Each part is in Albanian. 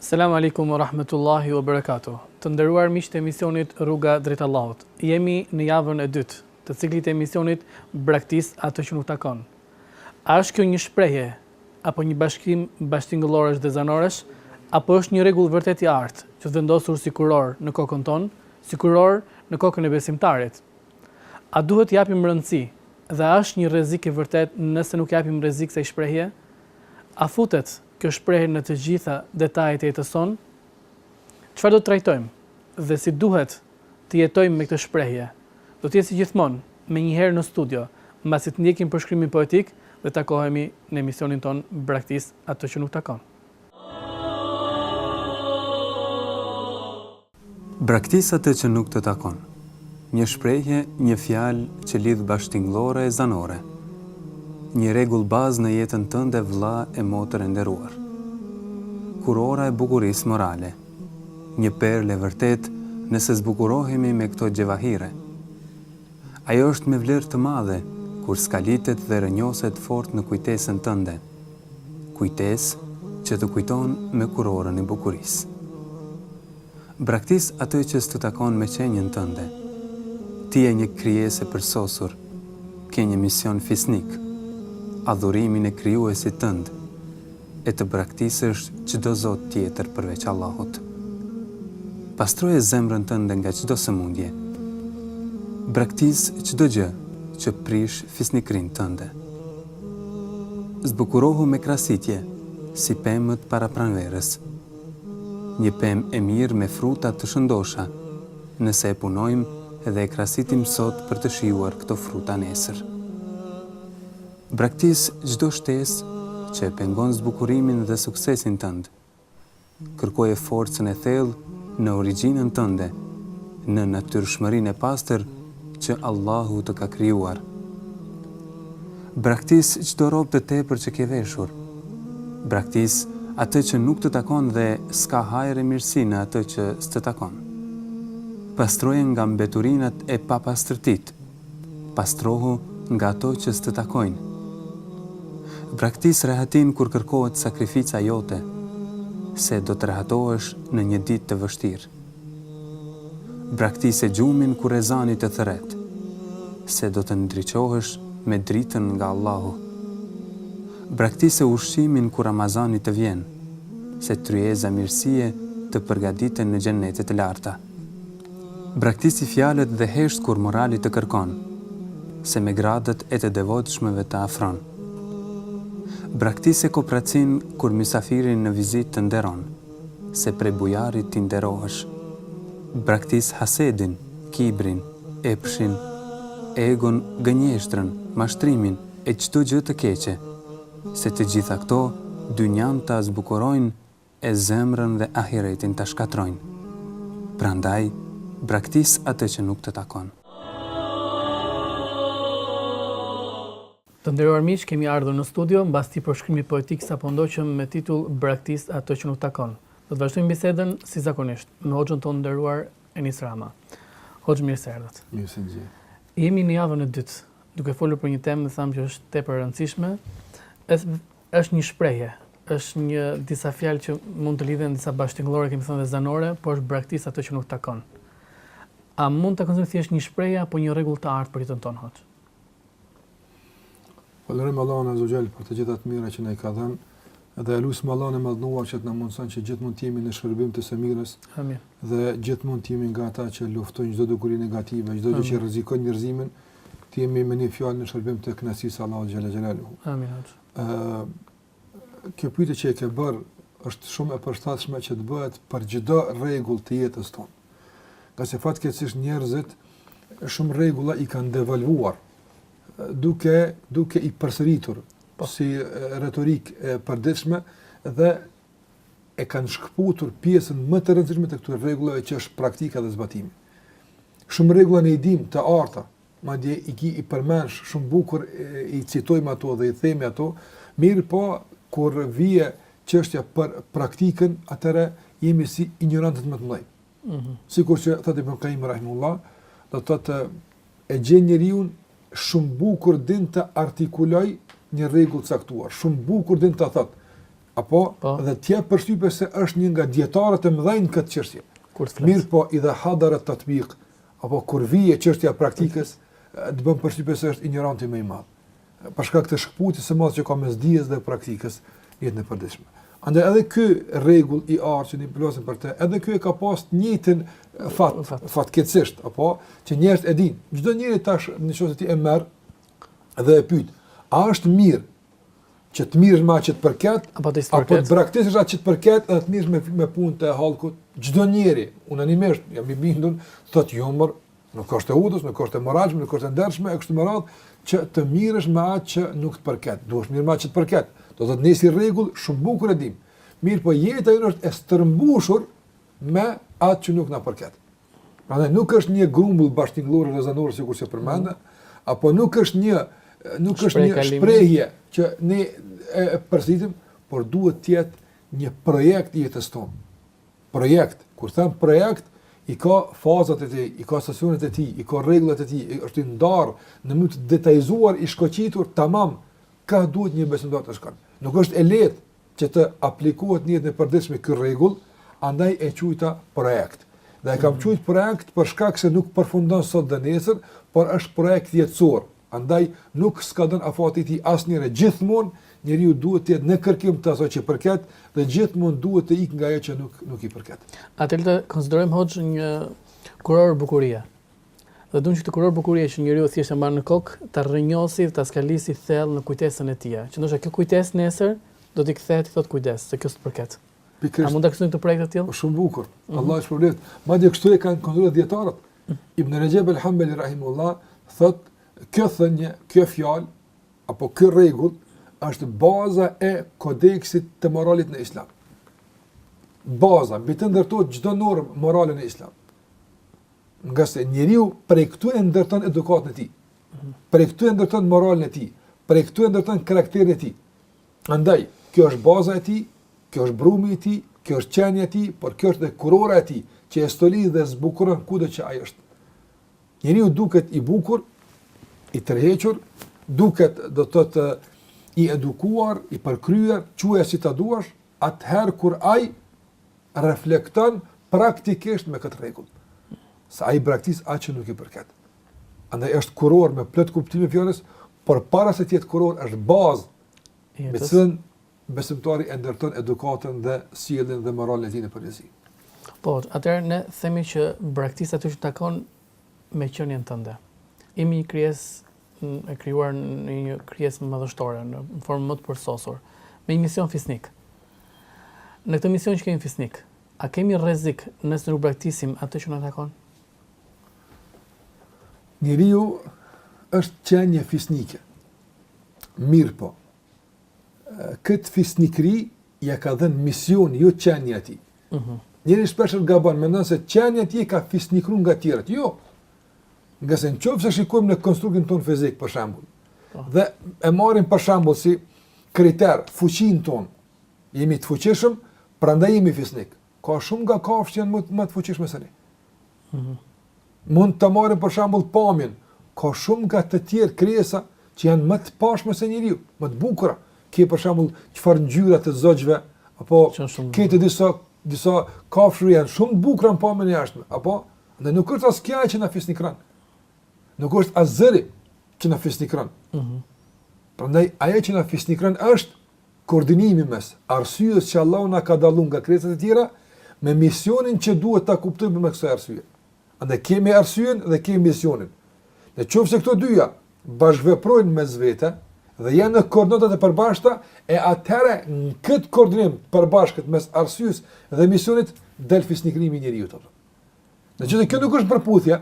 Selam alejkum o rahmetullahi o berekatu Të nderuar miq të emisionit Rruga drejt Allahut. Jemi në javën e dytë të ciklit të emisionit Braktis atë që nuk takon. A është kjo një shprehje apo një bashkim bashtingëllorësh dhe zanoresh, apo është një rregull vërtet i artë, që është vendosur si kurorë në kokën tonë, si kurorë në kokën e besimtarit? A duhet të japim rëndësi dhe a është një rrezik i vërtet nëse nuk japim rrezik kësaj shprehje? A futet Kjo shprehje në të gjitha detajet e jetës sonë? Çfarë do të trajtojmë dhe si duhet të jetojmë me këtë shprehje? Do të jetë si gjithmonë, menjëherë në studio, mbasi të ndjekim përshkrimin poetik dhe takohemi në emisionin tonë Braktis atë që nuk takon. Braktis atë që nuk të takon. Një shprehje, një fjalë që lidh bashkëtingëllore e zanore. Një rregull bazë në jetën tënde vëlla e motër e nderuar. Kurora e bukurisë morale. Një perlë e vërtetë nëse zbukurohemi me këto xhevahire. Ajo është me vlerë të madhe kur skalitet dhe rrënjoset fort në kujtesën tënde. Kujtesë që të kujton me kurorën e bukurisë. Braktis atë që s'të takon me qenien tënde. Ti je një krijesë e përsosur, ke një mision fisnik, adhurimin e Krijuesit tënd, e të braktisësh çdo zot tjetër përveç Allahut. Pastroje zemrën tënde nga çdo sëmundje. Braktis çdo gjë që prish fisnikërinë tënde. Zbukurohu me krasitje, si pemët para pranverës. Një pemë e mirë me fruta të shëndosha, nëse e punojmë dhe e krasitim sot për të shijuar këto fruta nesër. Braktis çdo shtesë që e pengon zbukurimin dhe suksesin tënd, Kërkoje forcën e thellë në origjinën tënde, në natyrshmërinë e pastër që Allahu të ka krijuar. Braktis çdo rrobë të tepërt që ke veshur. Braktis atë që nuk të takon dhe s'ka hajër e mirësi në atë që s'të takon. Pastroje nga mbeturinat e papastërtitë. Pastrohu nga ato që s'të takojnë. Braktis rehatinë kur kërkohet sakrifica jote, se do të rehatohesh në një ditë të vështirë. Braktise gjumin kur ezani të thërret, se do të ndriçohesh me dritën nga Allahu. Braktise ushqimin kur Ramazani të vjen, se tryeza mirësie të përgatiten në xhennete të larta. Braktisi fjalët dhe hesht kur morali të kërkon, se me gradat e të devotshmëve të afron. Braktise koprracinë kur mysafirin në vizitë të nderon, se prej bujarit ti nderohesh. Braktis hasedin, kibrin, epshin, egon, gënjeshtrën, mashtrimin e çdo gjë të keqe, se të gjitha këto dynjanë ta zbukurojnë e zemrën dhe ahiretin ta shkatrrojnë. Prandaj, braktis atë që nuk të takon. Të nderuar miq, kemi ardhur në studio mbas këtij përshkrimi poetik që sapo ndoqëm me titull Braktis atë që nuk takon. Do të vazhdojmë bisedën si zakonisht me hoxhën tonë të nderuar Enis Rama. Hoxhë mirë se erdhët. Mirë se gjë. Jemi në javën e dytë, duke folur për një temë që thamë që është tepër e rëndësishme. Është është një shprehje, Është një disa fjalë që mund të lidhen disa bashkëtingëllore kemi thënë dhe zanore, por është braktis atë që nuk takon. A mund ta konsiderojmë thjesht një shprehje apo një rregull të artë për jetën tonë hoxh? Falënderojmë Allahun Azza ue Xhel për të gjitha të mira që na i ka dhënë dhe e lusim Allahun e Madhnuar që të na mundëson që gjithmonë të jemi në shërbim të së mirës. Amin. Dhe gjithmonë të jemi nga ata që luftojnë çdo dukuri negative, çdo gjë që rrezikon njerëzimin, të jemi me një fjalë në shërbim të kënaqësisë së Allahut Xhele Xhelaluhu. Amin. Ëh, Kjo pyetje që e ke bërë është shumë e përshtatshme që të bëhet për çdo rregull të jetës tonë. Ngase fatkeqësisht njerëzit shumë rregulla i kanë devalvuar duke duke i përsëritur po. si retorikë e përditshme dhe e kanë shkëputur pjesën më të rëndësishme të këtyre rregullave që është praktika dhe zbatimi. Shumë rregulla ne i dimë të arta, madje i ki i përmendim, shumë bukur i citojmë ato dhe i themi ato, mirëpo kur vjen çështja për praktikën, atëherë jemi si injorantët më të mëdhenj. Mm -hmm. Sikur që thotë Ibn Qayyim rahimullah, do të thotë e gjen njeriun shumë bukur din të artikulojë një rregull të caktuar, shumë bukur din të thotë. Apo pa. Po. dhe ti ke përshtypje se është një nga dijetarët e mëdhenj në këtë çështje. Mirëpo idha hadara tatbiq, apo kur vjen çështja e praktikës, të bën përshtypje se është injoranti më i madh, për shkak të shkëputjes së madhe që ka mes dijes dhe praktikës në jetën e përditshme. Andaj edhe ky rregull i artë që ne po flasim për të, edhe ky e ka pas të njëjtin fat, fatkeqësisht, apo që njerëzit e dinë. Çdo njeri tash nëse ti e merr dhe e pyet, a është mirë që të mirësh me atë që të përket, apo të, apo të braktisësh atë që të përket, edhe të mirësh me, me punë të hallkut, çdo njeri, unanimisht, jam i bindun, thot jo mër, nuk është e udhës, nuk është e moralshme, nuk është e ndershme, e kështu me radhë, që të mirësh me atë që nuk të përket, duhesh mirë me atë që të përket, do të thotë një si rregull, shumë bukur e dim, mirëpo jeta jonë është e stërmbushur me atë që nuk na përket. Prandaj nuk është një grumbull bashkëtingëllor e zanor sikur se përmenda, mm -hmm. apo nuk është një nuk është një shprehje që ne e, e përsëritim, por duhet të jetë një projekt i jetës tonë. Projekt, kur them projekt, i ka fazat e tij, i ka stacionet e tij, i ka rregullat e tij, është i ndarë në mënyrë të detajzuar, i shkoqitur tamam ka duhet një besimdar të shkon. Nuk është e lehtë, që të aplikohet në jetën e përditshme ky rregull, andaj e quajta projekt. Dhe e kam quajt projekt për shkak se nuk përfundon sot dhe nesër, por është projekt jetësor. Andaj nuk skadon afati i tij asnjëherë. Gjithmonë njeriu duhet të jetë në kërkim të asaj që i përket dhe gjithmonë duhet të ikë nga ajo që nuk nuk i përket. Atëherë ta konsiderojmë hoxhë një kurorë bukurie. Dhe duam që këtë kurorë bukurie që njeriu thjesht e mban në kokë, ta rrënjosi dhe ta skalisi thellë në kujtesën e tija, që ndoshta kjo kujtesë nesër do t'i kthehet t'i thotë kujdes, se kjo s'të përket. Pikërisht. A mund ta kthy këtë projekt të tillë? Po shumë bukur. Mm -hmm. Allahu të shpërbleft. Madje kështu e kanë konsideruar dietarët. Mm -hmm. Ibn Rajab al-Hanbali rahimullah thot kjo thënie, kjo fjalë apo ky rregull është baza e kodeksit të moralit në Islam. Baza mbi të ndërtohet çdo normë morale në Islam. Ngase njeriu prej këtu e ndërton edukatën e tij. Prej këtu e ndërton moralin e tij. Prej këtu e ndërton karakterin e tij. Andaj, kjo është baza e tij, kjo është brumi i tij, kjo është qenia e tij, por kjo është edhe kurora e tij, që e stolis dhe zbukuron kudo që ai është. Njeriu duket i bukur, i tërhequr, duket do të thotë i edukuar, i përkryer, quaj si ta duash, atëherë kur ai reflekton praktikisht me këtë rregull. Se ai braktis atë që nuk i përket. Andaj është kuror me plot kuptimin e fjalës, por para se të jetë kuror është bazë me të cilën besimtari e ndërton edukatën dhe sjelljen dhe moralin e tij në përgjithësi. Po, atëherë ne themi që braktis atë që takon me qenien tënde. Jemi një krijes e krijuar, një krijesë madhështore, në formën më të përsosur, me një mision fisnik. Në këtë mision që kemi fisnik, a kemi rrezik nëse nuk braktisim atë që na takon? Njeriu është qenje fisnike. Mirëpo këtë fisnikri ja ka dhenë misioni, jo qenja e tij. Mhm. Njeriu shpeshër gabon, mendon se qenja e tij e ka fisnikru nga tjerët. Jo, Ngase në qoftë se shikojmë në konstruktin tonë fizik, për shembull, po. Dhe e marrim për shembull si kriter fuqinë tonë, jemi të fuqishëm, prandaj jemi fisnik. Ka shumë nga kafshët janë më më të fuqishme se ne. Mm -hmm. Mund të marrim për shembull pamjen, ka shumë nga të tjerë krijesa që janë më të pashme se njeriu, më të bukura. Ke për shembull çfarë ngjyra të zogjve apo këto disa disa kafshë janë shumë të bukura në pamjen e jashtme, apo Dhe nuk është as kjo që na fisnikëron. Nuk është as zëri që na fisnikëron. Mm -hmm. Prandaj, ajo që na fisnikëron është koordinimi mes arsyes që Allahu na ka dalluar nga krijesat e tjera, me misionin që duhet ta kuptojmë përmes kësaj arsyeje. Andaj kemi arsyen dhe kemi misionin. Në qoftë se këto dyja bashkëveprojnë mes vete dhe janë në koordinatet e përbashkëta, e atëherë në këtë koordinim të përbashkët mes arsyes dhe misionit, del fisnikërimi i njeriut të përë. Në qoftë se kjo nuk është në përputhje,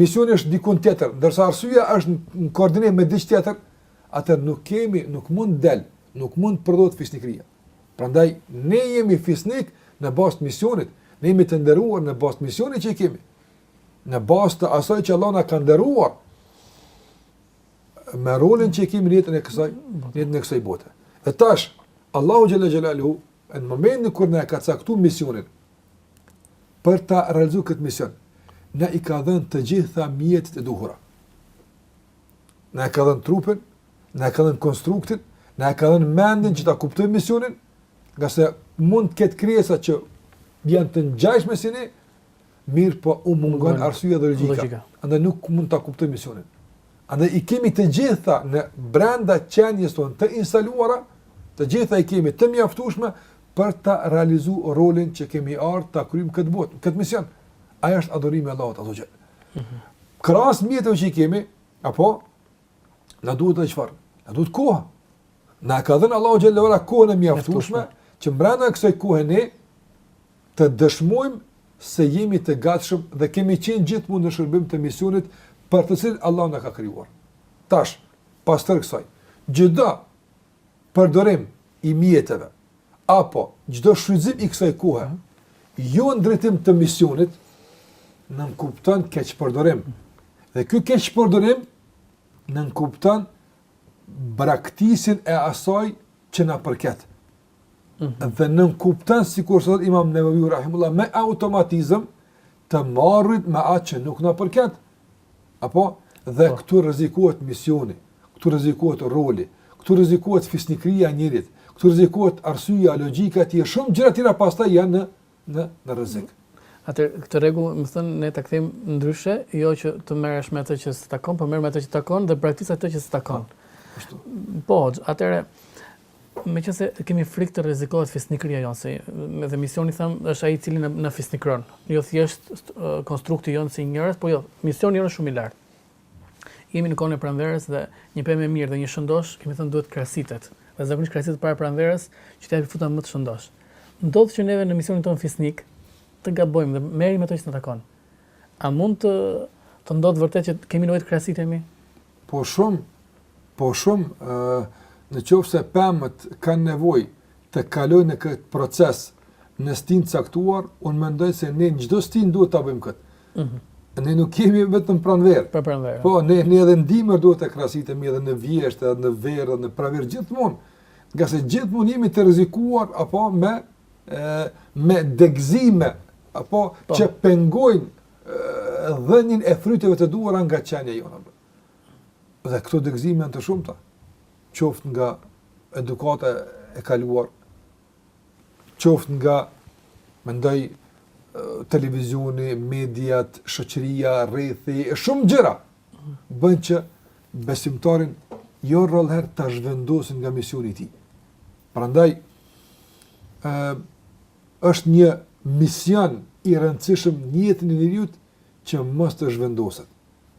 misioni është dikun tjetër, ndërsa arsyeja është në koordinim me diç tjetër, atëherë nuk kemi, nuk mund del, nuk mund të prodhohet fisnikëria. Prandaj ne jemi fisnik në bazë të misionit, ne jemi të nderuar në bazë të misionit që kemi. Në bazë të asaj që Allah na ka nderuar me rolin që kemi në jetën e kësaj, në jetën e kësaj bote. E tash Allahu xhele xhelaluhu në momentin kur na ka caktuar misionin, Për ta realizuar këtë mision, na i ka dhënë të gjitha mjetet e duhura. Na e ka dhënë trupin, na e ka dhënë konstruktin, na e ka dhënë mendjen që ta kuptojmë misionin, ngase mund të ketë krijesa që janë të ngjashme si ne, mirëpo u mungon arsyeja dhe logjika. Andaj nuk mund ta kuptojnë misionin. Andaj i kemi të gjitha ne brenda qenies tonë të instaluara, të gjitha i kemi të mjaftueshme për ta realizu rolin që kemi ardhë ta kryejmë në këtë botë, këtë mision. Ai është adhurimi i Allahut, azze ve xhel. Mm -hmm. Krahas mjeteve që i kemi, apo, na duhet edhe çfarë, na duhet koha. Na ka dhënë Allahu xhele ora kohën e mjaftueshme, që mbrenda kësaj kohe ne të dëshmojmë se jemi të gatshëm dhe kemi qenë gjithmonë në shërbim të misionit për të cilin Allah na ka krijuar. Tash, pas tërë kësaj, çdo përdorim i mjeteve apo çdo shfrytëzim i kësaj kohe jo në drejtim të misionit nënkupton keqpërdorim. Dhe ky keqpërdorim nënkupton braktisjen e asaj që na përket. Mm -hmm. Dhe nënkupton sikur thotë Imam Neveviu rahimullah me automatizëm të marrit me atë që nuk na përket. Apo? Dhe po. këtu rrezikohet misioni, këtu rrezikohet roli, këtu rrezikohet fisnikëria e njeriut, këtu rrezikohet arsyeja, logjika e tij, shumë gjëra të tjera pastaj janë në në në rrezik. Atë këtë rregull, me thënë, ne ta kthejmë ndryshe, jo që të merresh me atë që s'takon, po merru me atë që takon dhe praktikoj atë që s'takon. Po, po atëre Meqenëse kemi frikë të rrezikohet fisnikëria jonë, se edhe misioni them është ai i cili na na fisnikëron, jo thjesht konstrukti jonë si njerëz, po jo, misioni jonë është shumë i lartë. Jemi në kohën e pranverës dhe një pemë e mirë dhe e shëndoshë, kemi thënë duhet krasitet. Dhe zakonisht krasitet para pranverës që të japi fruta më të shëndoshë. Ndodh që neve në misionin tonë fisnik të gabojmë dhe merremi me ato që s'na takon. A mund të ndodhë vërtet që kemi nevojë të krasitemi? Po shumë, po shumë, ë në qoftë se pemët kanë nevojë të kalojnë në këtë proces në stinë të caktuar, unë mendoj se ne në çdo stinë duhet ta bëjmë këtë. Ëh. Mm ne nuk kemi vetëm pranverë. Po pranverë. Po ne ne edhe n'dimër duhet të krasitemi edhe në vjeshtë, edhe në verë, edhe në pranverë gjithmonë. Ngase gjithmonë jemi të rrezikuar apo me me degëzime apo po. që pengojnë dhënien e fryteve të duhura nga qenia jonë. Dhe këto degëzime janë të shumta, qoftë nga edukata e kaluar, qoftë nga mendoj televizioni, mediat, shoqëria, rrethi e shumë gjëra bëjnë që besimtarin jo rrallëherë ta zhvendosin nga misioni i tij. Prandaj, ë është një mision i rëndësishëm në jetën e njeriu që mos të zhvendoset.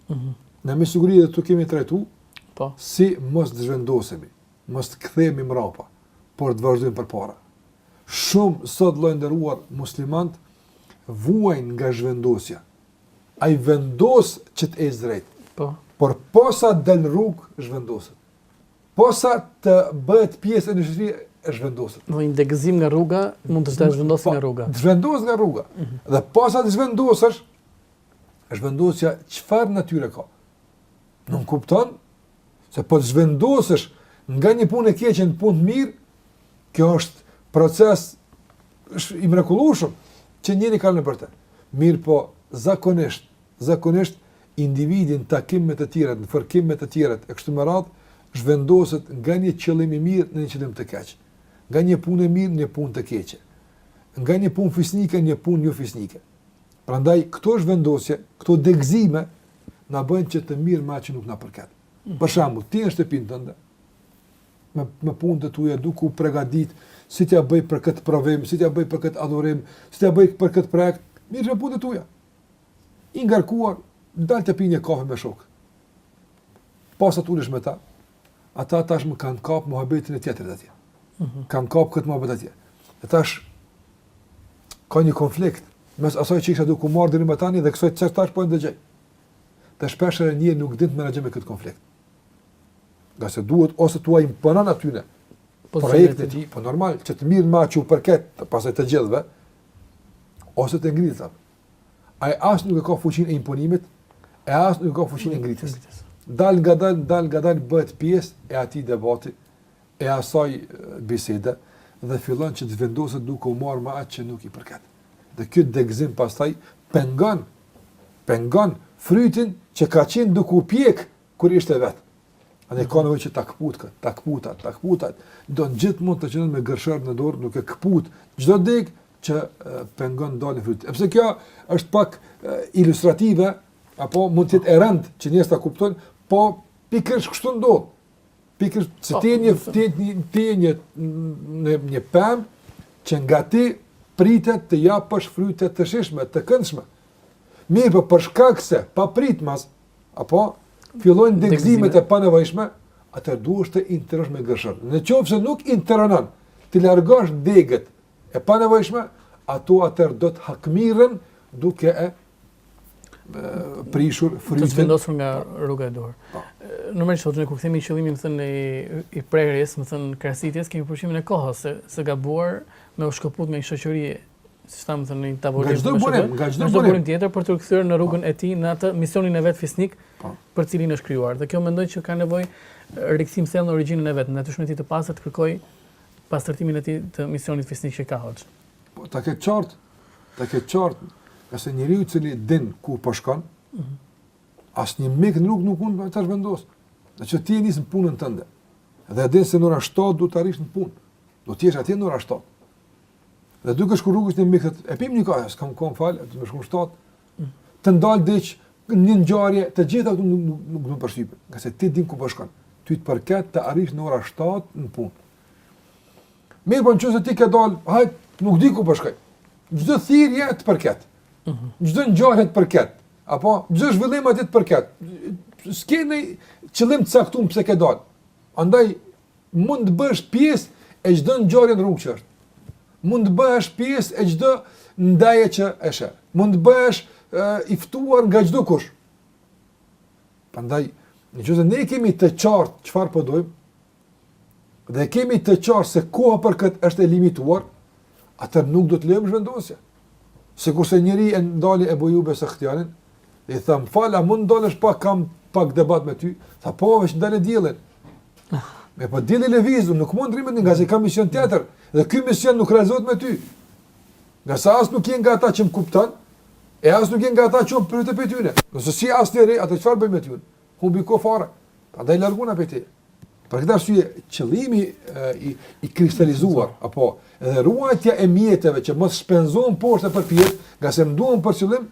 Ëh. Mm Ne me siguri dhe e kemi trajtu. Po. Si mos të zhvendosemi, mos të kthehemi mbrapa, por të vazhdojmë përpara. Shumë sot vëlla i nderuar muslimanët vuajnë nga zhvendosja. Ai vendos që të ecë drejt. Po. Por posa del n'rrugë zhvendoset. Posa të bëhet pjesë e një shoqërie zhvendoset. Në një degëzim nga rruga, mund të zhvendoset zhvendos nga po, rruga. Zhvendos nga rruga. Mm -hmm. Dhe posa të zhvendosësh, zhvendosja çfarë natyre ka? Nuk kupton? Se po të zhvendosesh nga një punë e keqe në punë të mirë, kjo është proces i mrekullushëm që njeriu kalon nëpër të. Mirëpo, zakonisht, zakonisht, individi në takim me të tjerët, në fërkim me të tjerët e kështu me radhë, zhvendoset nga një qëllim i mirë në një qëllim të keq, nga një punë e mirë në një punë të keqe, nga një punë fisnike në një punë jo fisnike. Prandaj këto zhvendosje, këto degëzime na bëjnë që të merremi me atë që nuk na përket. Mhm. Për shembull, ti në shtëpinë tënde merresh me punë të tuaja duke u përgatit si t'ia bëj për këtë provim, si t'ia bëj për këtë adhurim, si t'ia bëj për këtë projekt, merresh me punë të tuaja. I ngarkuar, dal të pi një kafe me shokë. Posa të ulesh me ta, ata tashmë kanë kapë muhabetin e tjetërit atje. Mm -hmm. Kanë kapë këtë muhabet atje. E tash ka një konflikt, mes asoj që isha duke u marrë deri tani dhe kësoj çfarë tash po e ndëgjoj. Dhe shpeshherë njeriu nuk din ta menaxhojë këtë konflikt. Ngase duhet ose t'ua imponon atyne, po projektet e tij, po normal, që të mirë ma që u përket, pasaj të gjithve, ose të ngritet, Ai as nuk e ka fuqinë e imponimit, e as nuk e ka fuqinë e ngritjes. Dalngadalë, dalngadalë bëhet pjesë e atij debati, e asaj bisede dhe fillon që të vendoset duke u marrë me atë që nuk i përket. Dhe ky degëzim pastaj pengon pengon frytin që ka qenë duke u pjekur kur ishte vetë. Andaj ne kemi që ta këput, ta këputet, ta këputet, do gjithmonë të jemi me gërshërë në dorë duke këput çdo degë që pengon daljen e frytit. Sepse kjo është pak ilustrative, apo mund të jetë e rëndë që njerëzit ta kuptojnë, po pikërisht kështu ndodh. Pikërisht se po, ti një ti një ti një në një pemë që nga ti pritet të japësh fryte të shijshme, të këndshme. Mirëpo për shkak se papritmas, apo fillojnë degëzimet e panevojshme, atëherë duhet të intervenosh me gërshërë. Në qoftë se nuk intervenon t'i largosh degët e panevojshme, ato atëherë do të hakmirren duke e prishur frytin. Të zhvendosur nga rruga e duhur. Po. Në mënyrë që kur kthehemi te qëllimi, me thënë, i prerjes, me thënë, krasitjes, kemi përfitimin e kohës, se ka gabuar me u shkëput me një shoqëri, si është me thënë, një tavolinë, nga gjdo burim, nga gjdo burim tjetër, për t'u rikthyer në rrugën e tij, në atë misionin e vet fisnik, po. për cilin është krijuar. Dhe kjo mendoj që ka nevojë rikthim thellë në origjinën e vet, në atë shëndet të pastër të kërkoj pastërtimin e tij të misionit fisnik që ka hoxha. Po ta ketë qartë, ta ketë qartë, ngase njeriu i cili din ku po shkon, mm -hmm. asnjë mik në rrugë nuk mund ta zhvendos. Në qoftë ti je nis në punën tënde. Dhe din se në ora 7 do të arrish në punë. Do të jesh atje në ora 7. Dhe duke shku rrugës një mik, e pim një kafe, s'kam kohë më fal, do të më shkon 7. të ndal diç, një ngjarje, të gjitha këto nuk nuk nuk do të përshtypin, ngase ti din ku po shkon. Ty të përket të arrish në ora 7 në punë. Mirëpo në qoftë se ti ke dal, hajt, nuk di ku po shkoj. Çdo thirrje të përket. Mhm. Çdo ngjarje të përket. Apo çdo zhvillim aty të përket. S'ke një qëllim të caktuar pse ke dal. Andaj Mund të bëhesh pjesë e çdo ngjarje në rrugë që është. Mund të bëhesh pjesë e çdo ndeje që është. Mund të bëhesh i ftuar nga çdokush. Prandaj, në qoftë se ne kemi të qartë çfarë po dojmë, dhe e kemi të qartë se koha për këtë është e limituar, atëherë nuk do të lejojmë zhvendosje. Sikurse njëri e ndali Ebu Ejub es Sehtijanin, dhe i tha, më fal, a mund ndalesh pak, kam pak debat me ty? Tha, po, veç ndale diellin. Më po dielli lëviz unë, nuk mund rri me ty ngase kam mision tjetër, dhe ky mision nuk realizohet me ty. Ngase as nuk je nga ata që më kupton, e as nuk je nga ata që më përrujtë për tyne. Nëse si asë njëri, atë çfarë bëjmë me ty? Humbi kohë fare. Prandaj largohuna prej tij. Për këtë arsye, qëllimi i, i kristalizuar, apo edhe ruajtja e mjetëve që mos shpenzon poshtë e përpjetë, ngase m'duhen për qëllim,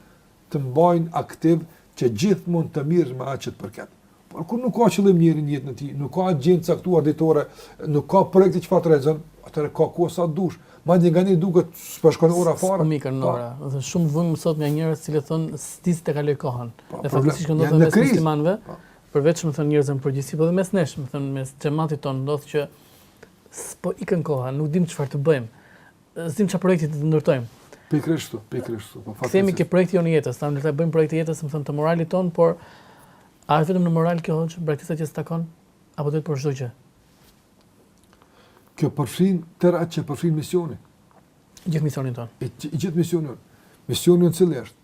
të mbajnë aktiv që gjithmonë të mirresh me atë që të përket. Por kur nuk ka qëllim njeriu në jetën e tij, nuk ka agjendë caktuar ditore, nuk ka projekte çfarë të realizon, atëherë ka kohë sa dush, Madje nganjëherë duket s'po shkon ora fare. S'po m'ikën po. ora. Është shumë fenomen sot nga njerëz që thonë s'di si ta kaloj kohën. Po, faktikisht ndodh mes muslimanëve, po. përveç domethënë njerëzve në përgjithësi, po dhe mes nesh, domethënë mes xhamatit ton ndodh që s'po ikën koha, nuk dimë çfarë të bëjmë. S'dimë çfarë projekti të ndërtojmë. Pikërisht, pikërisht. Po faktikisht. Themi te projekti jonë i jetës, tani le bëjmë projekt i jetës, domethënë të moralit ton, por a është vetëm në moral kjo hoxhë, braktisja asaj që s'të takon apo duhet për çdo gjë? Kjo përfshin tërë atë që përfshin misioni. I gjithë misionin tonë. I, i gjithë misionin. Misioni ynë cili është?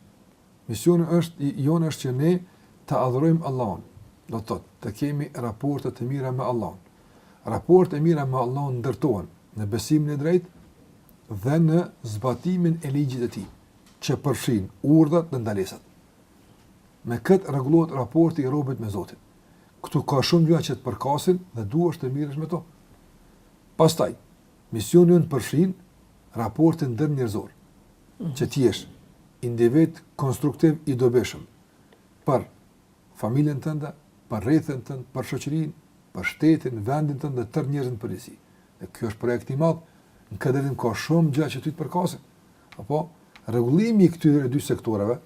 Misioni është, i, jonë është që ne të adhurojmë Allahun. Do të thotë të kemi raporte të mira me Allahun. Raportet e mira me Allahun ndërtohen në besimin e drejtë dhe në zbatimin e ligjeve të tij, që përfshin urdhrat dhe ndalesat. Me këtë rregullohet raporti i robit me Zotin. Këtu ka shumë gjëra që të përkasin dhe duhesh të mirresh me to. Pastaj, misioni ynë përfshin raportin ndërnjerëzor, mhm. që ti të jesh individ konstruktiv i dobishëm për familjen tënde, për rrethin tënd, për shoqërinë, për shtetin, vendin tënd dhe tërë njerëzit në përgjithësi. Dhe ky është projekt i madh. Në këtë drejtim ka shumë gjëra që ty të përkasin. Apo rregullimi i këtyre dy sektorëve,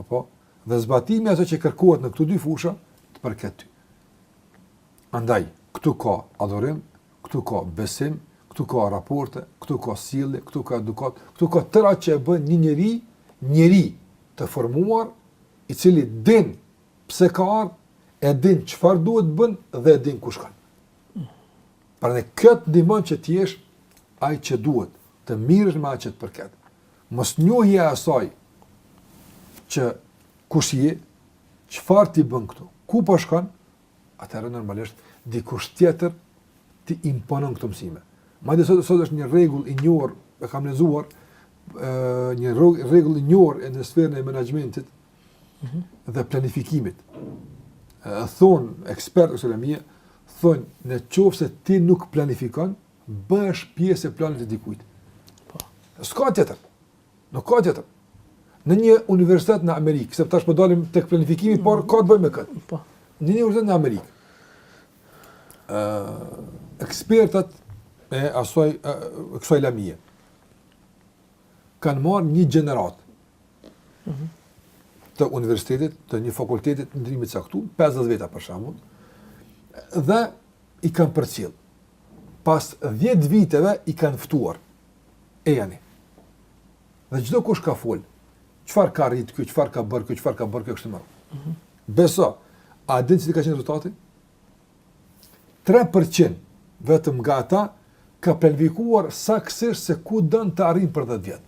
Apo, dhe zbatimi i asaj që kërkohet në këto dy fusha të përket ty. Andaj, këtu ka adhurim, këtu ka besim, këtu ka raporte, këtu ka sjellje, këtu ka edukatë, këtu ka tërë atë që e bën një njeri, njeri të formuar, i cili din pse ka ardhur, e din çfarë duhet të bën dhe e din ku shkon. Pra kjo të ndihmon që të jesh ai që duhet, të mirresh me atë që të përket. Mosnjohja e asaj që kush je, çfarë ti bën këtu, ku po shkon, atëherë normalisht dikush tjetër ti imponon këto mësime. Madje sot sot është një rregull i njohur, e kam lexuar, ë një rregull i njohur në sferën e menaxhmentit mm -hmm. dhe planifikimit. Ë thon ekspertët e kësaj lëmie, thon në qoftë se ti nuk planifikon, Bëhesh pjesë e planit të dikujt. Po. S'ka tjetër. Nuk ka tjetër. Në një universitet në Amerikë, sepse tash po dalim tek planifikimi, mm. por ka të bëjë me këtë. Po. Në një universitet në Amerikë. ë uh, ekspertat e asaj e kësaj lëmie kanë marrë një gjeneratë mm -hmm. të universitetit, të një fakulteti të drejtimit të caktu, 50 veta për shambull, dhe i kanë përcjell. pas dhjetë viteve i kanë ftuar. Ejani. Dhe çdokush ka fol, çfarë ka arrit ky, çfarë ka bërë ky, çfarë ka bërë ky kështu më. Mhm. Beso, a din si ka qenë rezultati? 3% vetëm nga ata ka planifikuar saktësisht se ku don të arrijë për 10 vjet.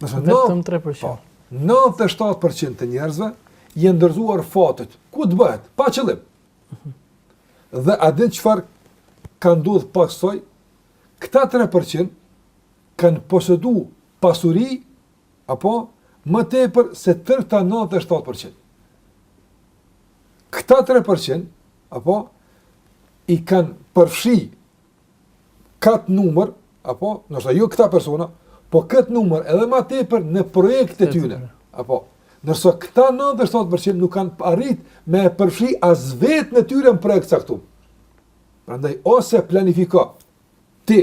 Nëse vetëm 3%. 97% po, të njerëzve janë dorëzuar fatit. Ku të bëhet? Pa qëllim. Dhe a din çfarë ka ndodhur pasaj? Këta 3% kanë posedu pasuri apo më tepër se tërë këta 97%. Këta 3% apo i kanë përfshi këtë numër, apo, nëse jo këta persona, po këtë numër edhe ma tepër në projektet e tyre, apo, ndërsa këta 97% nuk kanë arrit me e përfshi as veten e tyre në projekt të caktum. Prandaj, ose planifiko, ti,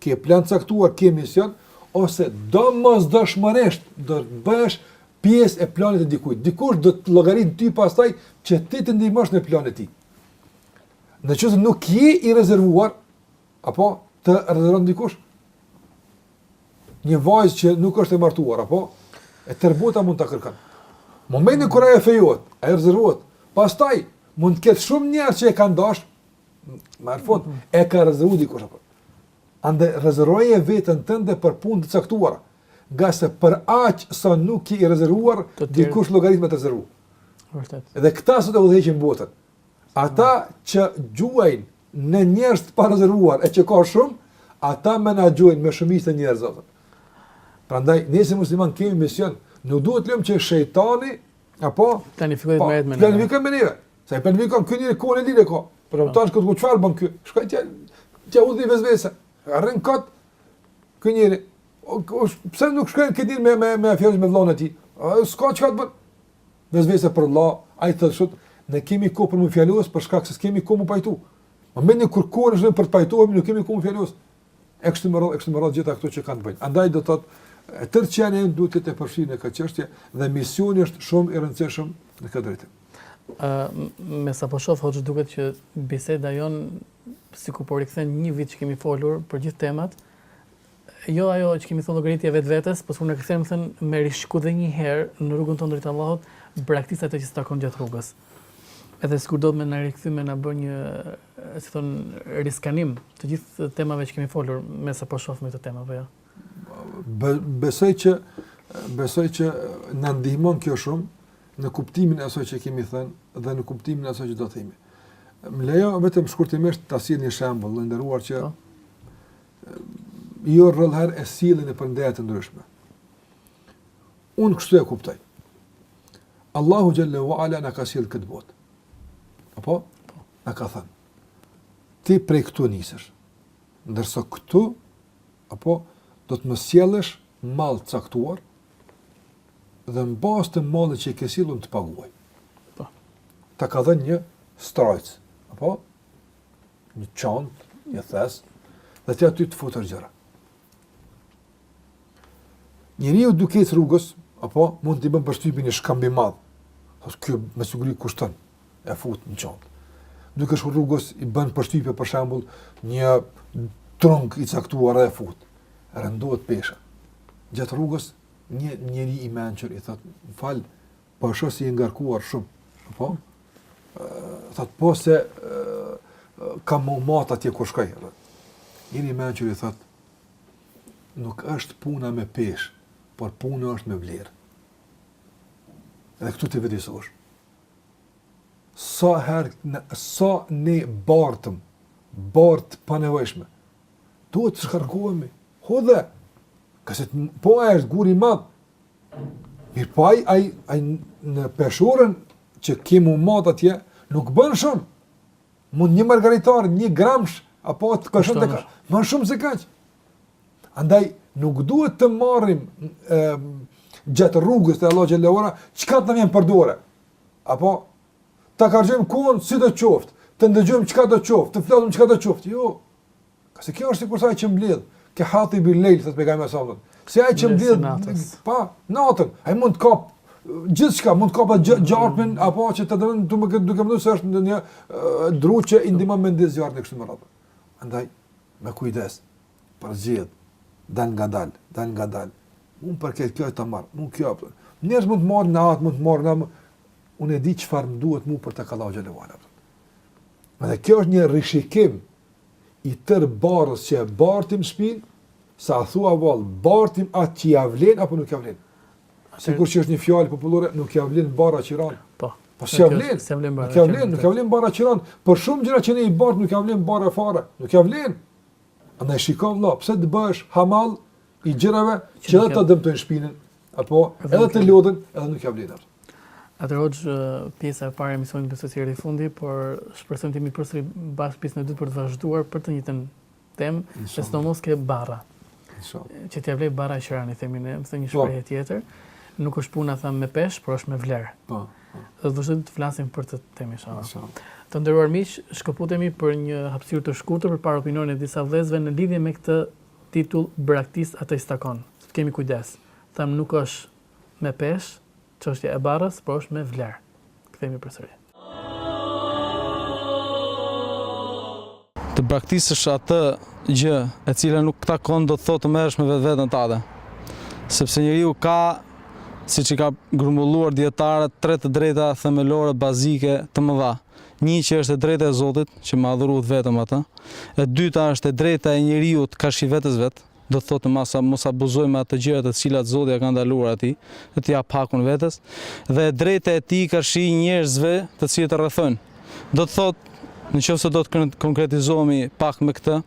ke plan të caktuar, ke mision, ose domosdoshmërisht, do të bëhesh pjesë e planit të dikujt. Dikush do të llogarit në ty pastaj që ti t'i ndihmosh në planet e tij. Në qoftë se nuk je i rezervuar, apo të rezervon dikush? Një vajzë që nuk është e martuar, apo e tërë bota mund ta kërkon. Momentin kur ajo fejohet, ajo rezervohet. Pastaj mund të ketë shumë njerëz që e kanë dashur, ama fare e ka rezervuar dikush apo. Andaj rezervoje veten tënde për punë të caktuar. Ngase për aq sa nuk je i rezervuar dikush llogarit me të rezervu. Vërtet. Dhe këta sot e udhëheqin botën. Ata që gjuajnë në njerëz të parezervuar e që ka shumë, ata menaxhojnë me shumicë të njerëzve. Prandaj ne si muslimanë kemi mision, nuk duhet të lëmë që shejtani apo planifikojë po, me jetën. Planifikojë me neve. Se ai planifikon ky njeri një kohë lirë ka. Por më tash këtu çfarë bën ky? Shkoj ti. Ti u di vezvesa. A rrin kot ky njeri. Pse nuk shkon ky njeri me me me fol me vllonën e tij? S'ka çka të bën. Veç vesh për vlla, ai thotë kështu, ne kemi kohë për m'u fjalos për shkak se kemi kohë m'u pajtu. Më mendon kur koha është për të pajtuar, nuk kemi kohë fjalos. E kështu me radhë, e kështu me radhë gjithë këto që kanë bënë. Andaj do thotë e tërë që janë duhet të përfshihen në këtë çështje dhe misioni është shumë i rëndësishëm në këtë drejtim. Ë me sa po shoh hoxhë duket që biseda jonë sikur po rikthen një vit që kemi folur për gjithë temat, Jo ajo që kemi thënë llogaritje e vetvetes, por sikur na kthen domethënë me rishku dhe një herë në rrugën tonë drejt Allahut, braktis atë që s'të takon gjatë rrugës. Edhe sikur don me na rikthy me na bën një, si thonë, riskanim të gjithë temave që kemi folur, me sa po shoh me këtë temë apo jo. Be, besoj që besoj që na ndihmon kjo shumë në kuptimin e asaj që kemi thënë dhe në kuptimin e asaj që do të themi. Më lejo vetëm shkurtimisht ta sjell një shembull, i nderuar që po. jo rrallëherë e sjell nëpër ndeja të ndryshme. Unë kështu e kuptoj. Allahu Xhelle ue Ala na ka sjellë në këtë botë. Apo? Na ka thënë. Ti prej këtu nisesh. Ndërsa këtu, apo, do të më sjellësh mall të caktuar, dhe në bazë të mallit që e ke sjellë unë të paguaj. Po. Ta ka dhënë një strajcë. Apo? Një çantë, një thes, dhe ti aty të futësh gjëra. Njeriu duke shku rrugës, apo mund t'i bën përshtypje një shkëmb i madh, thotë kjo me siguri kushton, e fut në çantë. Duke shku rrugës, i bën përshtypje për shembull një trung i caktuar dhe e fut, rëndohet pesha. Gjatë rrugës, një njeri i mençur i thotë, fal, Po e shoh si je ngarkuar shumë. Po. Thotë po se kam m'u mat atje kur shkoj. Ky i mençuri thotë. Nuk është puna me peshë, por puna është me vlerë. Dhe këtu ti vetëdijesohesh. Sa herë, sa ne bartim barrë të panevojshme, duhet të shkarkohemi, hodhe, këtë se po është gur i madh, Mirëpo ai, ai, ai në peshoren që ke m'u mat atje, nuk bën shumë. Mund një margaritar, një gramsh, apo të kushton, të ka më shumë se kaq. Andaj, nuk duhet të marrim e, gjatë rrugës te Allahu Xhelle ue Ala, çka të na vjen përdore. Apo, ta harxhojmë kohën sido qoftë, të ndëgjojmë çkado qoftë, të flasim çkado qoftë. Jo, Që se kjo është sikurse ai që mbledh, ke hatibil lejl, thotë pejgamberi salallahu alejhi ve selem. Se ai që mbledh, pa, natën, ai mund të kap, gjithçka, mund të kap atë gjarpin, mm. apo që të dëmton, dëmton këtë duke mendu se është një dru që i ndihmon me ndezë zjarrin e kështu me radhë. Andaj, me kujdes, përzgjidh, dalngadalë, dalngadalë, unë për këtë kjo e të marë, unë kjo apëtën. Njerës mund të marrin atë, mund të marrin më, unë e di çfarë më duhet mu për të kalu gjallë vallë. Dhe kjo është një rishikim, i tërë barrës që e bartim n'shpinë, se a thua vallë, bartim atë që ia vlen apo nuk ia vlen? Sikur që është një fjalë popullore, nuk ia vlen barra qiranë. Po. Po s'ia vlen. S'ia vlen barra. Nuk ia vlen, nuk ia vlen barra qiranë. Për shumë gjëra që ne i bartim nuk ia vlen barra fare. Nuk ia vlen. Andaj shikoje vëlla, pse të bëhesh hamall i gjërave që edhe të dëmtojnë shpinën, apo edhe të lodhin, edhe nuk ia vlen atë. Atëherë pjesa e parë e emisionit po i vjen fundi, por shpresojmë të jemi përsëri bashkë n'pjesën e dytë për të vazhduar për të njëjtën temë, sidomos ke barra. Inshallah. Që t'ia vlej barra e qeranit, themi ne, me thënë një po. shprehje tjetër. Nuk është puna thamë me peshë, por është me vlerë. Po. po. Dhe do të vazhdojmë të flasim për këtë temë inshallah. Të nderuar miq, shkëputemi për një hapësirë të shkurtër për të parë opinionin e disa vëllezërve në lidhje me këtë Titull braktis atë që s'të takon. Të kemi kujdes. Thamë nuk është me peshë çështja e barrës, por është me vlerë. Kthehemi përsëri. Të braktisësh atë gjë e cila nuk të takon do të thotë të merresh me vetveten tate. Sepse njeriu ka, siç i kanë grumbulluar dijetarët, tre të drejta themelore bazike të mëdha, Një që është e drejta e Zotit, që me e adhuru vetëm Atë. E dyta është e drejta e njeriut karshi vetes vet, do të thotë të mos abuzojë me ato gjëra të cilat Zoti ia ka ndaluar atij, dhe t'i japë hakun vetes, dhe e drejta e tij karshi njerëzve të cilët e rrethojnë. Do të thotë, në qoftë se do të konkretizohemi pak me këtë,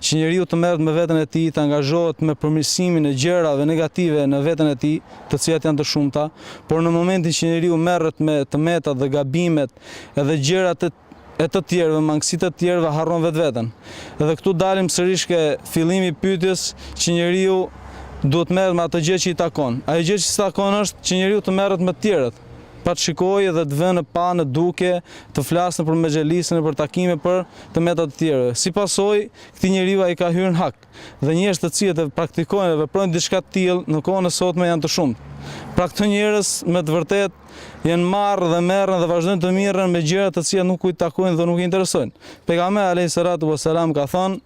Që njeriu të merret me veten e tij, të angazhohet me përmirësimin e gjërave negative në veten e tij, të cilat janë të shumta, por në momentin që njeriu merret me të metat dhe gabimet edhe gjërat e e të tjerëve, mangësitë e të tjerëve, harron vetveten. Edhe këtu dalim sërish ke fillimi i pyetjes që njeriu duhet merret me atë gjë që i takon. Ajo gjë që s'i takon është që njeriu të merret me të tjerët. pa të shikojë edhe të vërë në pah në dukje, të flasë nëpër mexhlise, nëpër takime për të metat e të tjerëve. Si pasojë, këtij njeriu ai i ka hyrë në hak. Dhe njerëzit të cilët e praktikojnë dhe veprojnë diçka të tillë në kohën e sotme janë të shumtë. Pra këta njerëz me të vërtetë janë marrë dhe merren dhe vazhdojnë të mirren me gjëra të cilat nuk i takojnë dhe nuk i interesojnë. Pejgamberi alayhis salatu was salam ka thënë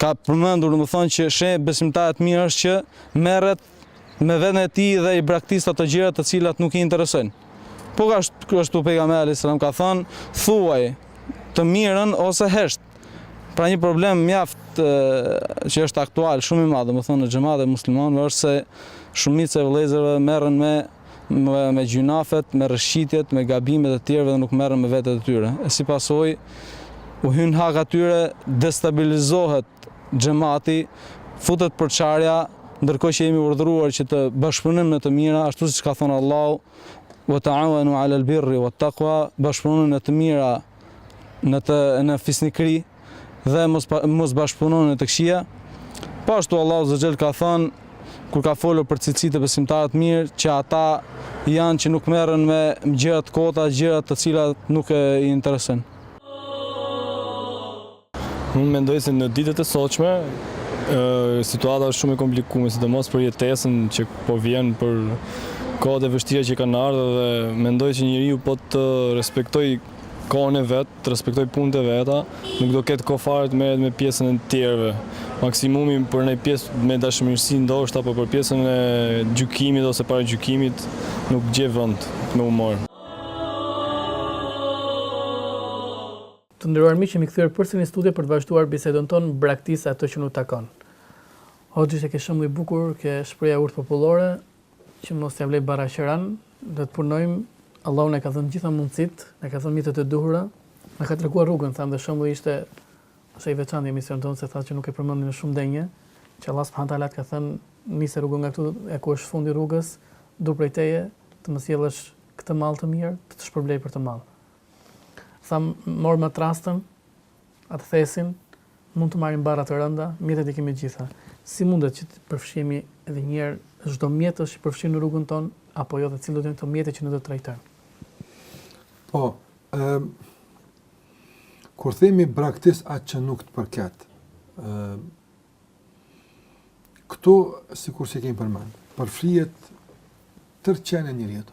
ka përmendur do të thotë që shenjë e besimtarit mirë është që merret me veten e tij dhe i braktis ato gjëra të cilat nuk i interesojnë. Po kështu pejgamberi alayhis salam ka thënë, thuaj të mirën ose hesht. Pra një problem mjaft që është aktual shumë i madh, domethënë në xhamat e muslimanëve është se shumica e vëllezërve merren me me, me gjynafet, me rëshqitjet, me gabimet e të tjerëve dhe nuk merren me vetët e tyre. E si pasojë u hyn hak atyre, destabilizohet xhamati, futet përçarja, ndërkohë që jemi urdhëruar që të bashkëpunojmë në të mira, ashtu siç ka thënë Allahu, "Wa ta'awanu 'alal birri wat taqwa", bashkëpunoni në të mira, në të në fisnikëri dhe mos mos bashkëpunoni në të këqija. Po ashtu Allahu Azza wa Jall ka thënë kur ka folur për cilësitë e besimtarëve të mirë, që ata janë që nuk merren me gjëra të kota, gjëra të cilat nuk i interesojnë. Unë mendoj se në ditët e sotshme, situata është shumë e komplikume, sidomos për jetesën që po vjen për kohët e vështira që kanë ardhur dhe mendoj që njeriu po të respektojë kohën e vet, të respektojë punët e veta, nuk do ketë kohë fare të merret me pjesën e tjerëve. Maksimumi për një pjesë me dashamirësi ndoshta, apo për pjesën e gjykimit ose paragjykimit, nuk gjen vend me u marrë. Të nderuar miq jemi kthyer përsëri në studio për të vazhduar bisedën tonë braktis atë që nuk të takon. Hoxhë ishte ke shembulli i bukur, ke shprehja e urtë popullore që mos t'ia vlej barra qeran, do të punojmë, Allahu na ka dhënë gjitha mundësitë, na ka dhënë mjetet e duhura, na ka treguar rrugën, thamë dhe shembulli ishte se i veçantë i emisionit tonë se tha që nuk e përmendin në shumë ndeja, që Allah subhanahu taala ka thënë nise rrugën nga këtu e ku është fundi i rrugës, du prej teje të më sjellësh këtë mall të mirë, të të shpërblej për atë mall. Thamë, morëm atë trastën, atë thesin, mund të marrim barrë të rënda, mjetet i kemi të gjitha. Si mundet që të përfshihemi edhe një herë, çdo mjet është i përfshirë në rrugën tonë apo jo dhe cilat do të jenë këto mjete që ne do të trajtojmë? Po, ë kur themi braktis atë që nuk të përket, ë këtu sikur se kemi përmend, përfshihet tërë qenia e njeriut.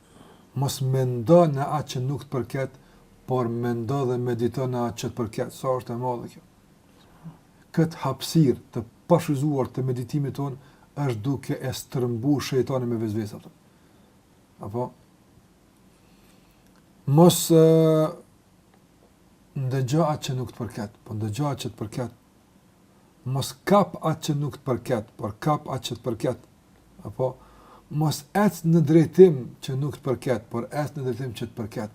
Mos mendo në atë që nuk të përket, por mendo dhe medito në atë që të përket. Sa është e madhe kjo? Këtë hapësirë të pashfrytëzuar të meditimit tonë është duke e stërmbush shejtani me vesvese. Apo mos ndëgjo atë që nuk të përket, po ndëgjo atë që të përket. Mos kap atë që nuk të përket, por kap atë që të përket. Apo mos ec në drejtim që nuk të përket, por ec në drejtim që të përket.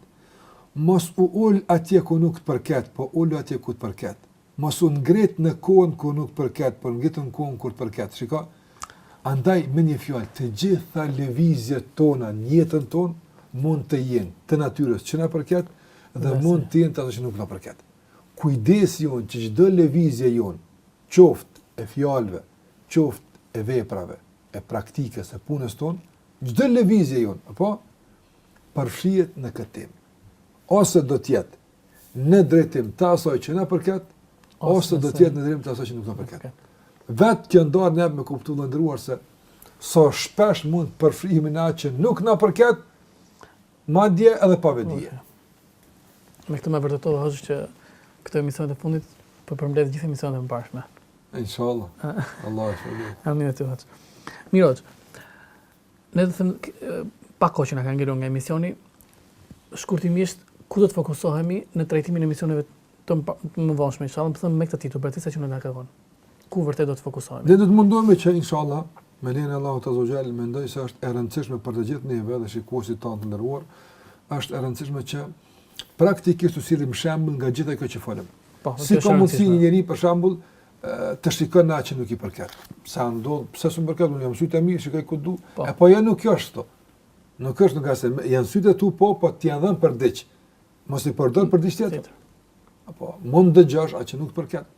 Mos u ul atje ku nuk të përket, po ulu atje ku të përket. Mos u ngrit në kohën kur nuk të përket, por ngritu në kohën kur të përket. Shiko. Andaj me një fjalë, të gjitha lëvizjet tona në jetën tonë mund të jenë të natyrës që na përket dhe mund të jenë të atyre që nuk na përket. Kujdesi jonë që çdo lëvizje jonë, qoftë e fjalëve, qoftë e veprave, e praktikës, e punës tonë, çdo lëvizje jonë, apo, përfshihet në këtë temë. Ose do të jetë në drejtim të asaj që na përket, ose, ose do të jetë në drejtim të asaj që nuk na përket. Vetë kjo ndarje na jep me kuptu vëlla i nderuar se sa shpesh mund përfshihemi në atë që nuk na përket, Madje edhe pa vetëdije. Me këtë më vërtetove hoxhë që këto emisionet e fundit po përmbledh gjithë emisionet e mëparshme. Inshallah. Allahu të shpërbleftë. Amin edhe ty hoxhë. Mirë hoxhë. Në domethënë pak kohë që na ka ngelur nga emisioni. Shkurtimisht, ku do të fokusohemi në trajtimin e emisioneve të mëvonshme, inshallah, domethënë me këtë titull, për ata që na ndjekin. ku vërtet do të fokusohemi. Ne do të mundohemi që inshallah me lejen e Allahut azze ve xhel mendoj se është e rëndësishme për të gjithë neve dhe shikuesit tanë të nderuar, është e rëndësishme që praktikisht të sjellim shembuj nga gjithë ajo që folëm. Po, si ka mundësi një njeri për shembull të shikon në atë që nuk i përket. Sa ndodh, pse s'më përket, mo janë sytë e mi, shikoj ku du. Po. E po jo nuk është kështu. Nuk është ngase janë sytë e tu po, po të janë dhënë për diç. Mos i përdor për diçka tjetër. Apo mund të dëgjosh atë që nuk të përket.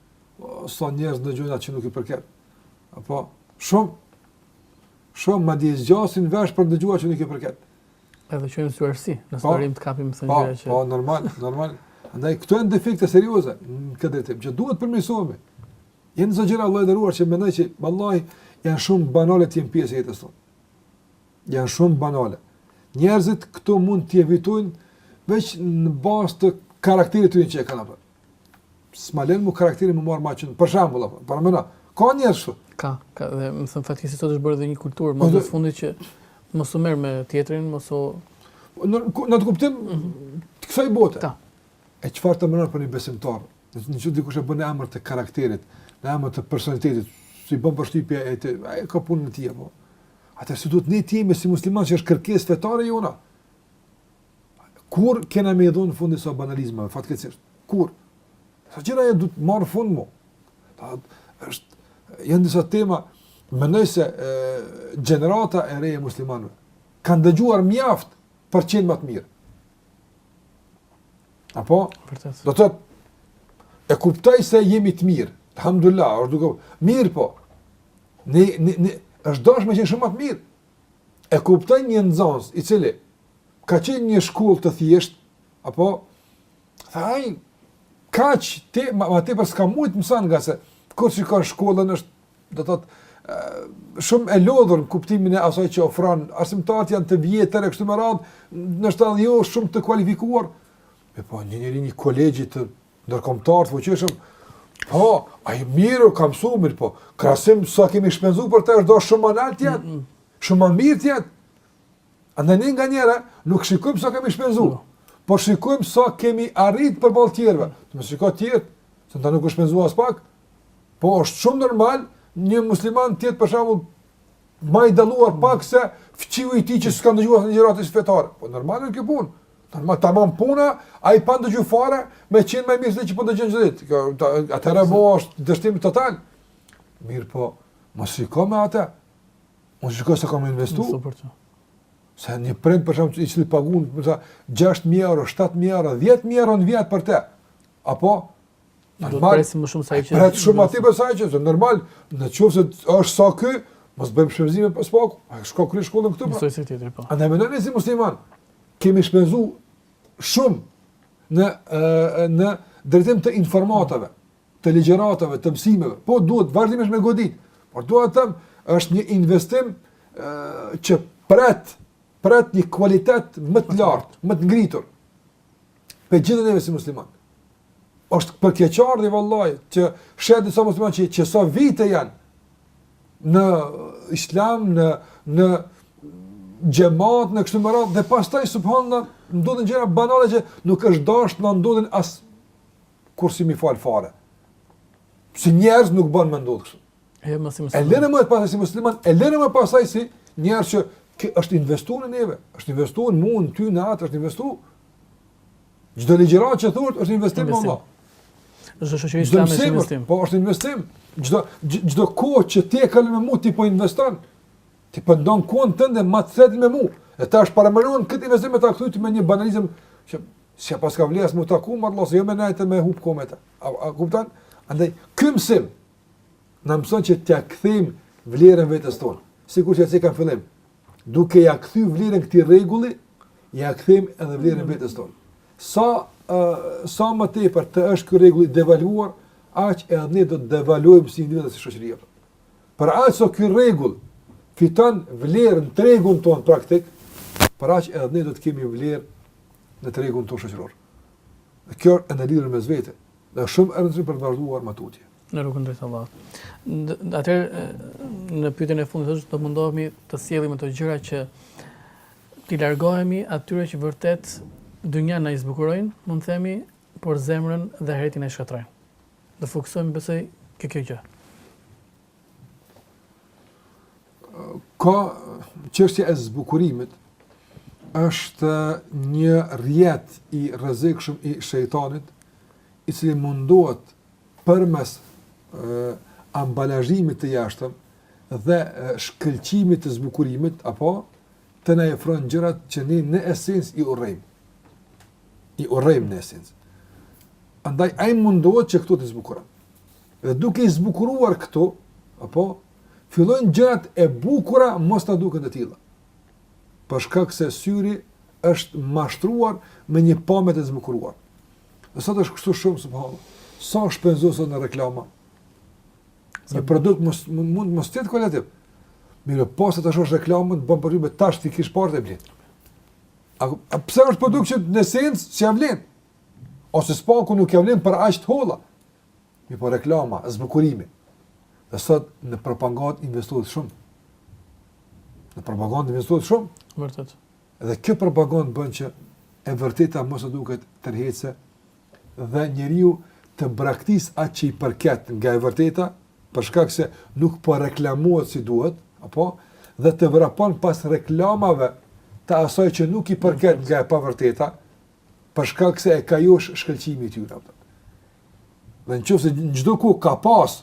Po sa njerëz dëgjojnë atë që nuk i përket. Apo shumë shumë madje i zgjasin veshët për të dëgjuar që nuk i përket. Edhe që në suarsi, në sërim po, të kapim së njëra po, që... Po, normal, normal. Andaj, këto janë defekte serioze, në këtë drejtim, që duhet të përmirësohemi. Janë disa gjëra vëlla i nderuar që mendoj që, vallahi, janë shumë banale të jenë pjesë e jetës tonë. Janë shumë banale. Njerëzit këto mund t'i evitojnë veç në bazë të karakterit që e kanë apo. S'ma len mu karakteri me u marrë me çka. Për shembull apo, paramendo. Ka njerëz kështu. Ka, ka dhe domethënë faktikisht sot është bërë dhe një kulturë më në fund që mos u merr me tjetrin, mos u në në të kuptim mhm. të kësaj bote. Ka. E çfarë të mendojmë për një besimtar? Nëse dikush e bën në emër të karakterit, në emër të personalitetit, s'i bën përshtypje e të, ai ka punën e tij apo. Atëherë si duhet ne të jemi si musliman që është kërkesë fetare jona? Kur kena me i dhonë fund disa banalizmave, fatkeqësisht? Kur? Disa gjëra duhet të marrin fund më? Ta, është, janë disa tema, mendoj se e, gjenerata e re e muslimanëve kanë dëgjuar mjaft për të qenë më të mirë. Apo? Vërtet. Do të thotë e kuptoj se jemi të mirë. Alhamdulillah, është duke, mirëpo. Ne ne ne është dashur me qenë shumë më të mirë. E kuptoj një nxënës i cili ka qenë një shkollë të thjeshtë, apo thuaj kaq, më ma tepër s'ka mujt të mësojë ngase kur shikon shkollën është do të thotë shumë e lodhur në kuptimin e asaj që ofron, arsimtarët janë të vjetër e kështu me radhë, ndoshta edhe jo shumë të kualifikuar, e po një njeri një kolegji të ndërkombëtar të fuqishëm. Po, ai mirë ka mësuar mirëpo krahasim sa kemi shpenzuar për të, është dashur shumë më lart të jetë. Mm -mm. Shumë më mirë të jetë. Andaj ne nganjëherë nuk shikojmë sa kemi shpenzuar. Po. Po shikojmë sa kemi arrit përballë tjerëve. Të mos shikoj ti atë, se në ta nuk u shpenzua aspak. Po është shumë normal një musliman të jetë për shembull më i dalluar pak se fqiu i tij që s'ka ndëgjuar asnjë ligjëratë fetare. Po normal është kjo punë. Normal tamam puna, ai pa ndëgju fare, me qenë më mirë se ti që po ndëgjon çdo ditë. Kjo atëherë është dështim total. Mirëpo, mos shiko me atë. Po shiko sa kam investu. Sa për të. Se një prind për shembull i cili pagun, me thënë 6000 euro, 7000 euro, 10000 euro në vit për të. Apo Normal, do të presim më shumë se ai që. Pret shumë prej tij sesa ai që, normal, në qoftë se është sa ky, mos bëjmë shpenzime aspak, hajt shko kryje shkollën këtu. Mëso si tjetri po. Andaj me ne si musliman, kemi shpenzu shumë në në drejtim të informatave, të ligjëratave, të mësimeve. Po duhet vazhdimisht me godit. Por dua të them, është një investim ë që pret pret një kualitet më të lartë, më të ngritur. Për gjithë neve si musliman. Është për keqardhje vallahi që sheh disa muslimanë që që sa vite janë në islam, në në xhemat, e kështu me radhë dhe pastaj subhanallahu ndodhin gjëra banale që nuk është dashur të na ndodhin as kur s'jemi fal fare. Si njerëz nuk bën me ndodh kështu. E mos si musliman. E lëre më pastaj si musliman, e lëre më pastaj si njerëz që është investuar në neve, është investuar në mu, në ty në atë, është investuar Çdo ligjërat që thuhet është investim më Allah. Çdo shoqëri është investim, investim. Po është investim. Çdo çdo kohë që ti e kalon me mua ti po investon. Ti po ndan kohën tënde më të thellë me mua. E tash paramendo këtë investim me ta kthy me një banalizëm që si pas ka vlesë më të ku më rrëllosë, jo me najtë me hupë kometa. A, a kuptan? Andaj, këmësim, në mëson që t'ja këthejmë vlerën vetës tonë. Sikur që e cikam fillim, Duke ia kthy vlerën këtij rregulli, ia kthejmë edhe vlerën mm. vetes tonë. Sa sa më tepër të është ky rregull i devaluar, aq edhe ne do të devaluojmë si individë dhe si shoqëri. Për aq sa ky rregull fiton vlerë në tregun tonë praktik, për aq edhe ne do të kemi vlerë në tregun tonë shoqëror. Kjo është e ndërlidhur mes vete. Dhe shumë e rëndësishme për të vazhduar më tutje. Në rrugën drejt Allahut. Atëherë në pyetjen e fundit do mundohemi të sjellim ato gjëra që t'i largohemi atyre që vërtet dynja na i zbukurojnë, mund të themi, por zemrën dhe ahiretin e shkatërrojnë. Do fokusohemi besoj ke kjo gjë. Ka çështja e zbukurimit është një rrjet i rrezikshëm i shejtanit, i cili mundohet përmes ambalazhimit të jashtëm dhe shkëlqimit të zbukurimit apo të na i ofron gjërat që ne në esencë i urrejmë. I urrejmë në esencë. Andaj ai mundohet që këto t'i zbukuron. Dhe duke i zbukuruar këto, apo fillojnë gjërat e bukura mos të duken të tilla. Për shkak se syri është mashtruar me një pamje të zbukuruar. Dhe sot është kështu shumë subhanallahu. Sa shpenzohet sot në reklama? Një produkt mund mund mos të jetë kualitativ. Mirëpo, pas ta shohsh reklamën, të bën për ty me tash ti kish parë të blet. A, a pse është produkt që në esencë ia vlen? Ose së paku nuk ia vlen për aq të holla. Mirëpo reklama, zbukurimi. Dhe sot në propagandë investohet shumë. Në propagandë investohet shumë. Vërtet. Dhe kjo propagandë bën që e vërteta mos të duket tërheqëse dhe njeriu të braktisë atë që i përket nga e vërteta, për shkak se nuk po reklamohet si duhet, apo dhe të vrapon pas reklamave të asaj që nuk i përket nga e pavërteta, për shkak se e ka josh shkëlqimi i tyre. Dhe në qoftë se në çdo kohë ka pas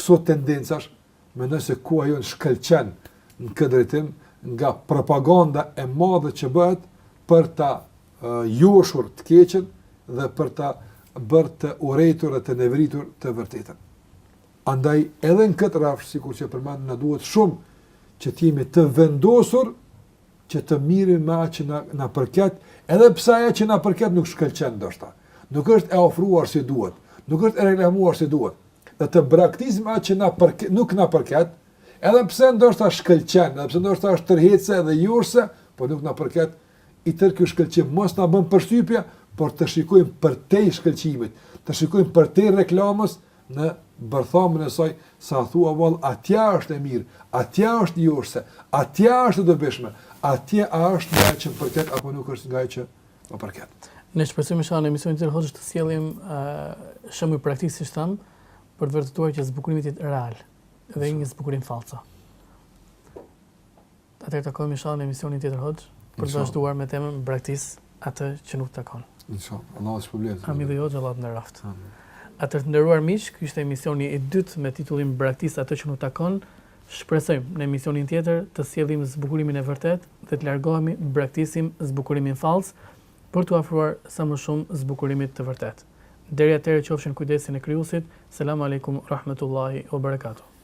këso tendencash, mendoj se koha jonë shkëlqen në këtë drejtim nga propaganda e madhe që bëhet për ta uh, joshur të keqen dhe për ta bërë të urrejtur dhe të neveritur të vërtetën. Andaj edhe në këtë rafsh, sikur që u përmend, ne duhet shumë që të jemi të vendosur që të merremi me atë që na përket, edhe pse ajo që na përket nuk shkëlqen ndoshta. Nuk është e ofruar si duhet, nuk është e reklamuar si duhet. Dhe të braktisim atë që na përket, nuk na përket, edhe pse ndoshta shkëlqen, edhe pse ndoshta është tërheqëse dhe joshëse, po nuk na përket i tërë ky shkëlqim mos na bëjë përshtypje, por të shikojmë përtej shkëlqimit, të shikojmë përtej reklamës në bërthamën e saj, sa thua vallë atje është e mirë, atje është joshëse, atje është e dobishme, atje a është nga ajo që më përket, apo nuk është nga ajo që më përket. Ne shpresojmë se në emisionin tjetër hoxhë të sjellim shembuj praktikë siç thamë për të vërtetuar që zbukurimi të jetë real dhe një zbukurim falso. Atëherë takohemi inshallah në emisionin tjetër hoxh për të vazhduar me temën braktis atë që nuk të takon. Inshallah, Allah të shpërbleftë. Amin dhe ty hoxh Allah të nderoftë. Amin. Atëherë të nderuar miq, ky ishte emisioni i dytë me titullin Braktis atë që nuk të takon. Shpresojmë në emisionin tjetër të sjellim zbukurimin e vërtetë dhe të largohemi braktisim zbukurimin fals për t'iu afruar sa më shumë zbukurimit të vërtetë. Deri atëherë qofshi në kujdesin e krijuesit. Selam aleikum rahmetullahi ue barakatuh.